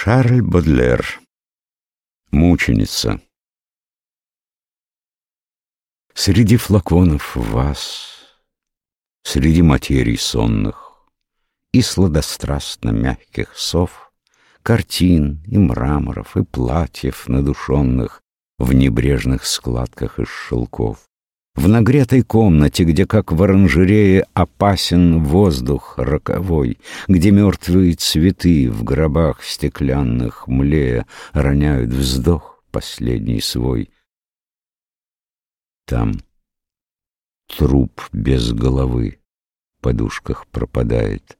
Шарль Бодлер. Мученица. Среди флаконов вас, Среди материй сонных И сладострастно мягких сов, Картин и мраморов, и платьев надушенных В небрежных складках из шелков. В нагретой комнате, где, как в оранжерее, опасен воздух роковой, Где мертвые цветы в гробах стеклянных млея Роняют вздох последний свой. Там труп без головы в подушках пропадает,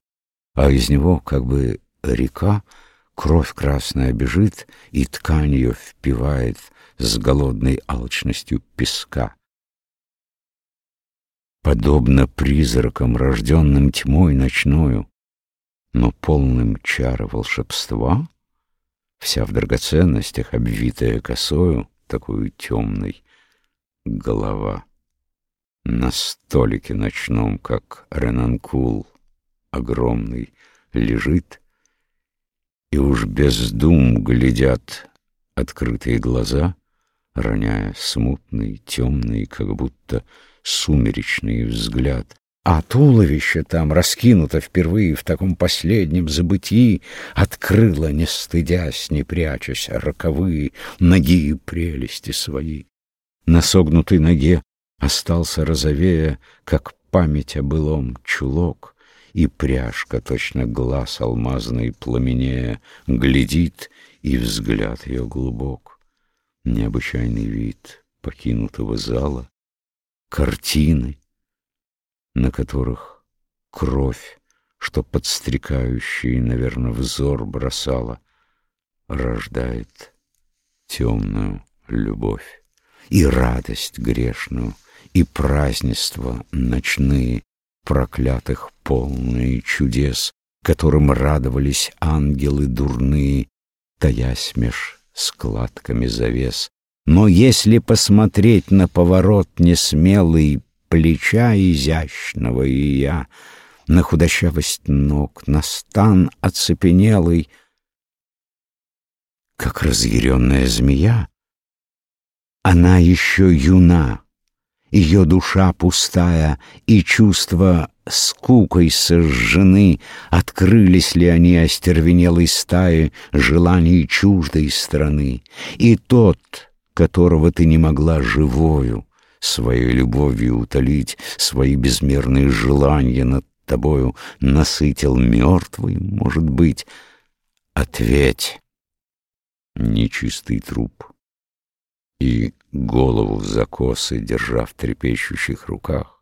А из него, как бы река, кровь красная бежит И ткань ее впивает с голодной алчностью песка. Подобно призракам, рожденным тьмой ночною, Но полным чара волшебства, Вся в драгоценностях, обвитая косою, Такую темной голова. На столике ночном, как Ренанкул, Огромный, лежит, И уж без дум глядят открытые глаза, Роняя смутный, темный, как будто сумеречный взгляд. А туловище там, раскинуто впервые в таком последнем забытии, Открыло, не стыдясь, не прячась, роковые ноги и прелести свои. На согнутой ноге остался розовея, как память о былом чулок, И пряжка, точно глаз алмазный пламенея, Глядит, и взгляд ее глубок. Необычайный вид покинутого зала, картины, на которых кровь, что подстрекающий, наверное, взор бросала, рождает темную любовь. И радость грешную, и празднества ночные, проклятых полные чудес, которым радовались ангелы дурные, таясь меж складками завес, но если посмотреть на поворот несмелый плеча изящного и я, на худощавость ног, на стан оцепенелый, как разъяренная змея, она еще юна, ее душа пустая, и чувства скукой сожжены, открылись ли они остервенелой стаи желаний чуждой страны, и тот, которого ты не могла живою своей любовью утолить, свои безмерные желания над тобою насытил мертвый, может быть. Ответь, нечистый труп. И голову в закосы, держа в трепещущих руках,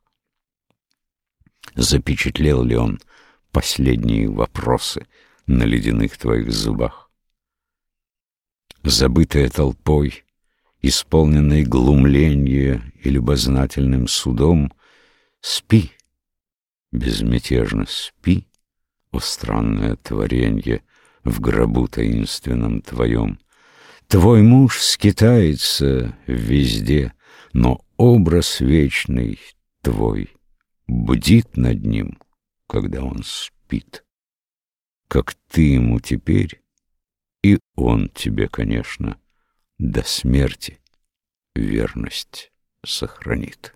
запечатлел ли он последние вопросы на ледяных твоих зубах? Забытая толпой, исполненный глумления и любознательным судом, спи, безмятежно спи, о странное творенье в гробу таинственном твоем. Твой муж скитается везде, но образ вечный твой бдит над ним, когда он спит. Как ты ему теперь, и он тебе, конечно, — до смерти верность сохранит.